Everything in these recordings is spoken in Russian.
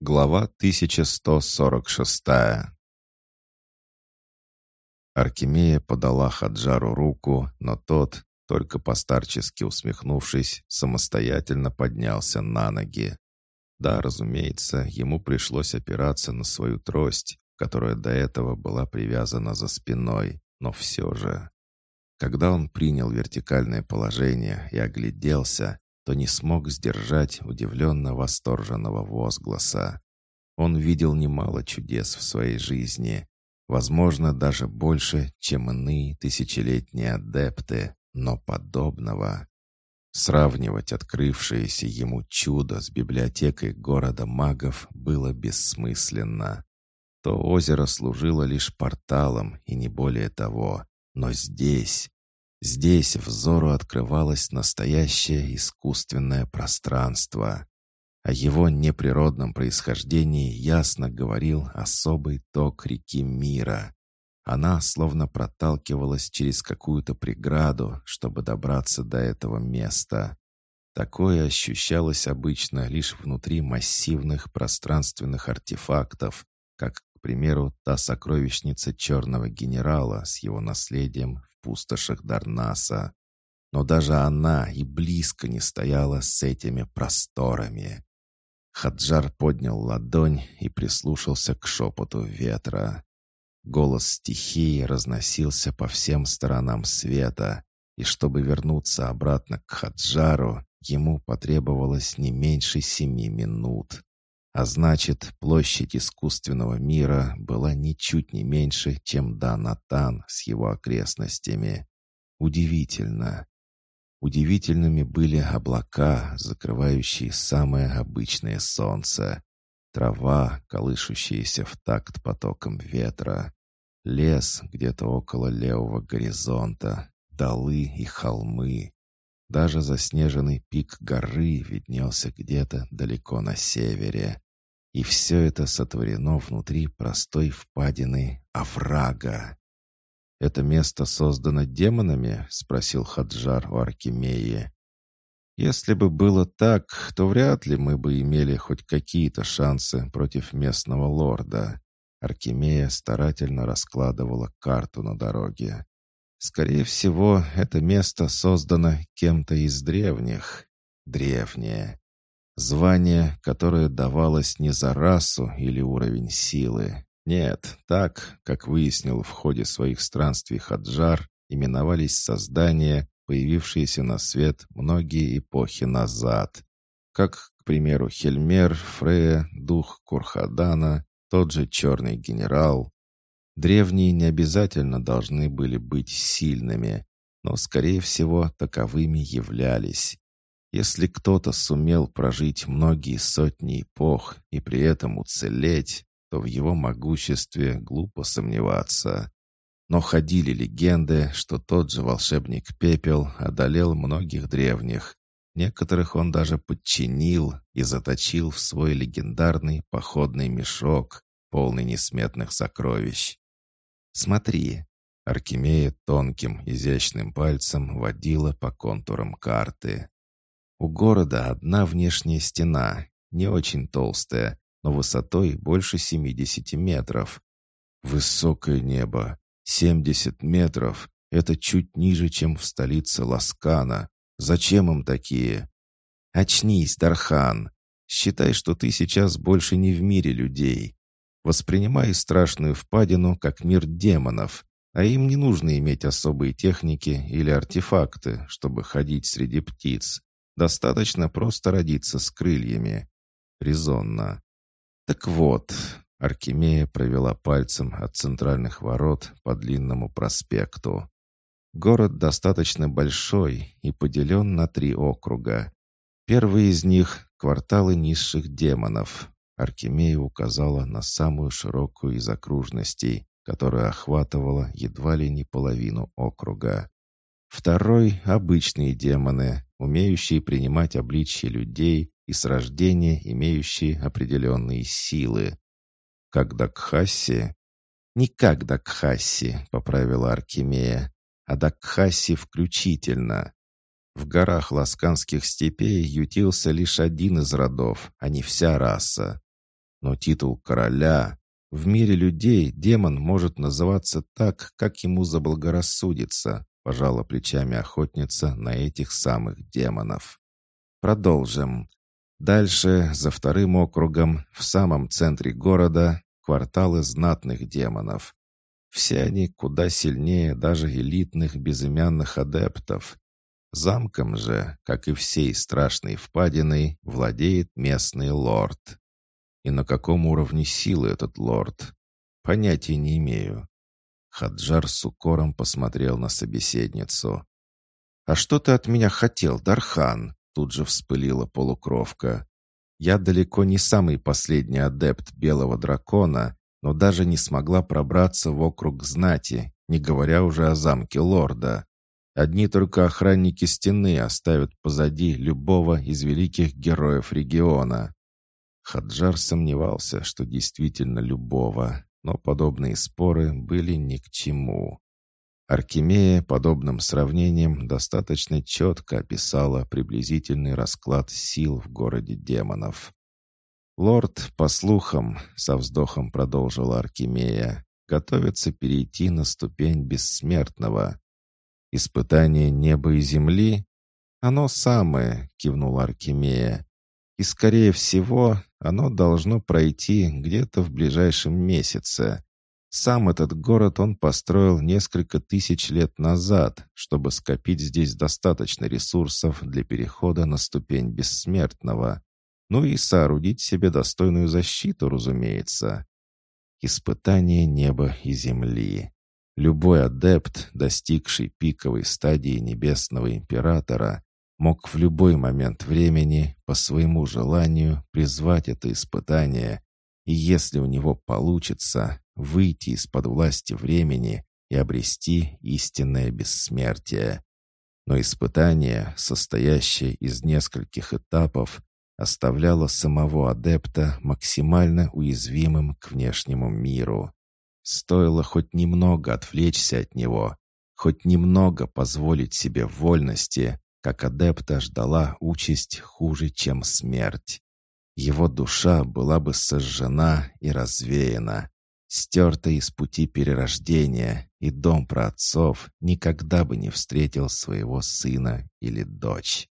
Глава 1146 Аркемия подала Хаджару руку, но тот, только постарчески усмехнувшись, самостоятельно поднялся на ноги. Да, разумеется, ему пришлось опираться на свою трость, которая до этого была привязана за спиной, но все же. Когда он принял вертикальное положение и огляделся, то не смог сдержать удивленно восторженного возгласа. Он видел немало чудес в своей жизни, возможно, даже больше, чем иные тысячелетние адепты, но подобного. Сравнивать открывшееся ему чудо с библиотекой города магов было бессмысленно. То озеро служило лишь порталом и не более того, но здесь, здесь взору открывалось настоящее искусственное пространство. О его неприродном происхождении ясно говорил особый ток реки мира. Она словно проталкивалась через какую-то преграду, чтобы добраться до этого места. Такое ощущалось обычно лишь внутри массивных пространственных артефактов, как к примеру, та сокровищница черного генерала с его наследием в пустошах Дарнаса. Но даже она и близко не стояла с этими просторами. Хаджар поднял ладонь и прислушался к шепоту ветра. Голос стихии разносился по всем сторонам света, и чтобы вернуться обратно к Хаджару, ему потребовалось не меньше семи минут. А значит, площадь искусственного мира была ничуть не меньше, чем Данатан с его окрестностями. Удивительно. Удивительными были облака, закрывающие самое обычное солнце. Трава, колышущаяся в такт потоком ветра. Лес где-то около левого горизонта. Долы и холмы. Даже заснеженный пик горы виднелся где-то далеко на севере. И все это сотворено внутри простой впадины оврага. «Это место создано демонами?» — спросил Хаджар у Аркемии. «Если бы было так, то вряд ли мы бы имели хоть какие-то шансы против местного лорда». Аркемия старательно раскладывала карту на дороге. Скорее всего, это место создано кем-то из древних. Древнее. Звание, которое давалось не за расу или уровень силы. Нет, так, как выяснил в ходе своих странствий Хаджар, именовались создания, появившиеся на свет многие эпохи назад. Как, к примеру, Хельмер, Фрея, дух Курхадана, тот же черный генерал, Древние не обязательно должны были быть сильными, но, скорее всего, таковыми являлись. Если кто-то сумел прожить многие сотни эпох и при этом уцелеть, то в его могуществе глупо сомневаться. Но ходили легенды, что тот же волшебник Пепел одолел многих древних. Некоторых он даже подчинил и заточил в свой легендарный походный мешок, полный несметных сокровищ. «Смотри». Аркемия тонким, изящным пальцем водила по контурам карты. У города одна внешняя стена, не очень толстая, но высотой больше 70 метров. Высокое небо, 70 метров. Это чуть ниже, чем в столице Ласкана. Зачем им такие? Очнись, Дархан. Считай, что ты сейчас больше не в мире людей. Воспринимай страшную впадину как мир демонов, а им не нужно иметь особые техники или артефакты, чтобы ходить среди птиц. Достаточно просто родиться с крыльями. Резонно. Так вот, Аркемия провела пальцем от центральных ворот по длинному проспекту. Город достаточно большой и поделен на три округа. Первый из них — кварталы низших демонов, Аркемия указала на самую широкую из окружностей, которая охватывала едва ли не половину округа. Второй — обычные демоны, умеющие принимать обличье людей и с рождения имеющие определенные силы. Как Дакхасси? Не как Дакхасси, поправила Аркемия, а Дакхасси включительно. В горах Ласканских степей ютился лишь один из родов, а не вся раса. Но титул короля... В мире людей демон может называться так, как ему заблагорассудится, пожала плечами охотница на этих самых демонов. Продолжим. Дальше, за вторым округом, в самом центре города, кварталы знатных демонов. Все они куда сильнее даже элитных безымянных адептов. Замком же, как и всей страшной впадиной, владеет местный лорд. И на каком уровне силы этот лорд? Понятия не имею. Хаджар с укором посмотрел на собеседницу. «А что ты от меня хотел, Дархан?» Тут же вспылила полукровка. «Я далеко не самый последний адепт Белого Дракона, но даже не смогла пробраться в округ знати, не говоря уже о замке лорда. Одни только охранники стены оставят позади любого из великих героев региона. Хаджар сомневался, что действительно любого, но подобные споры были ни к чему. Аркемия подобным сравнением достаточно четко описала приблизительный расклад сил в городе демонов. «Лорд, по слухам», — со вздохом продолжила Аркемия, «готовится перейти на ступень бессмертного. Испытание неба и земли? Оно самое, кивнула Аркемия. И, скорее всего, оно должно пройти где-то в ближайшем месяце. Сам этот город он построил несколько тысяч лет назад, чтобы скопить здесь достаточно ресурсов для перехода на ступень бессмертного. Ну и соорудить себе достойную защиту, разумеется. Испытание неба и земли. Любой адепт, достигший пиковой стадии Небесного Императора, мог в любой момент времени по своему желанию призвать это испытание, и если у него получится, выйти из-под власти времени и обрести истинное бессмертие. Но испытание, состоящее из нескольких этапов, оставляло самого адепта максимально уязвимым к внешнему миру. Стоило хоть немного отвлечься от него, хоть немного позволить себе вольности, как адепта ждала участь хуже, чем смерть. Его душа была бы сожжена и развеяна, стерта из пути перерождения, и дом праотцов никогда бы не встретил своего сына или дочь.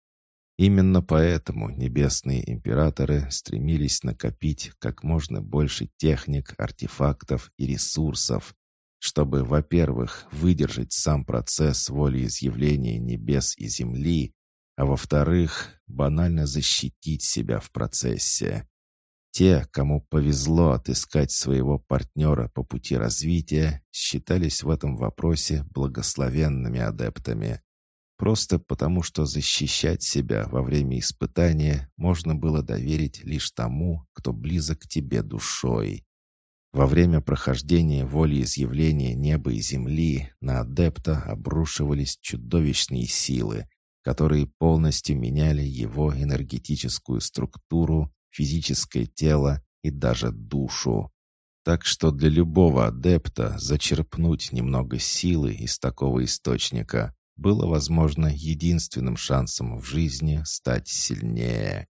Именно поэтому небесные императоры стремились накопить как можно больше техник, артефактов и ресурсов, чтобы, во-первых, выдержать сам процесс волеизъявления небес и земли, а во-вторых, банально защитить себя в процессе. Те, кому повезло отыскать своего партнера по пути развития, считались в этом вопросе благословенными адептами. Просто потому, что защищать себя во время испытания можно было доверить лишь тому, кто близок к тебе душой. Во время прохождения волеизъявления неба и земли на адепта обрушивались чудовищные силы, которые полностью меняли его энергетическую структуру, физическое тело и даже душу. Так что для любого адепта зачерпнуть немного силы из такого источника было, возможно, единственным шансом в жизни стать сильнее.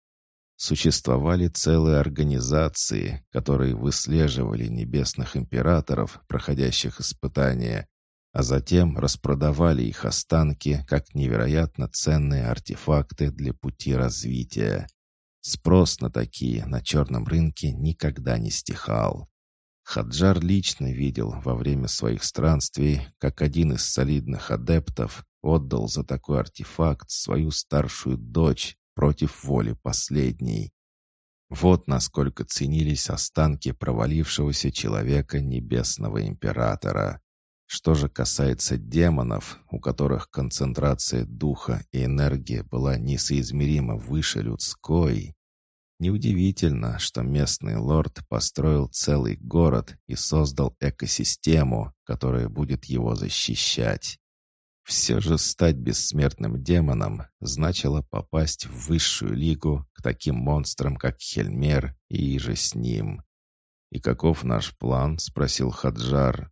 Существовали целые организации, которые выслеживали небесных императоров, проходящих испытания, а затем распродавали их останки как невероятно ценные артефакты для пути развития. Спрос на такие на черном рынке никогда не стихал. Хаджар лично видел во время своих странствий, как один из солидных адептов отдал за такой артефакт свою старшую дочь против воли последней. Вот насколько ценились останки провалившегося человека Небесного Императора. Что же касается демонов, у которых концентрация духа и энергии была несоизмеримо выше людской, неудивительно, что местный лорд построил целый город и создал экосистему, которая будет его защищать. Все же стать бессмертным демоном значило попасть в высшую лигу к таким монстрам, как Хельмер и же с ним. «И каков наш план?» — спросил Хаджар.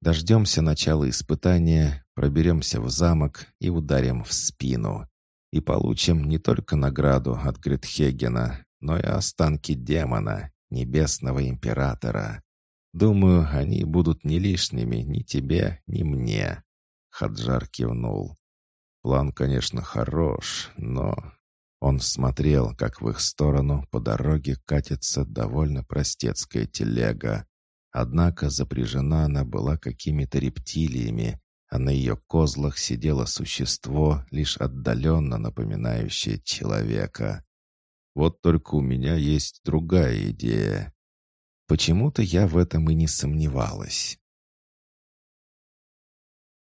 «Дождемся начала испытания, проберемся в замок и ударим в спину. И получим не только награду от Гретхегена, но и останки демона», небесного императора. Думаю, они будут не лишними ни тебе, ни мне». Хаджар кивнул. «План, конечно, хорош, но...» Он смотрел, как в их сторону по дороге катится довольно простецкая телега. Однако запряжена она была какими-то рептилиями, а на ее козлах сидело существо, лишь отдаленно напоминающее человека. Вот только у меня есть другая идея. Почему-то я в этом и не сомневалась.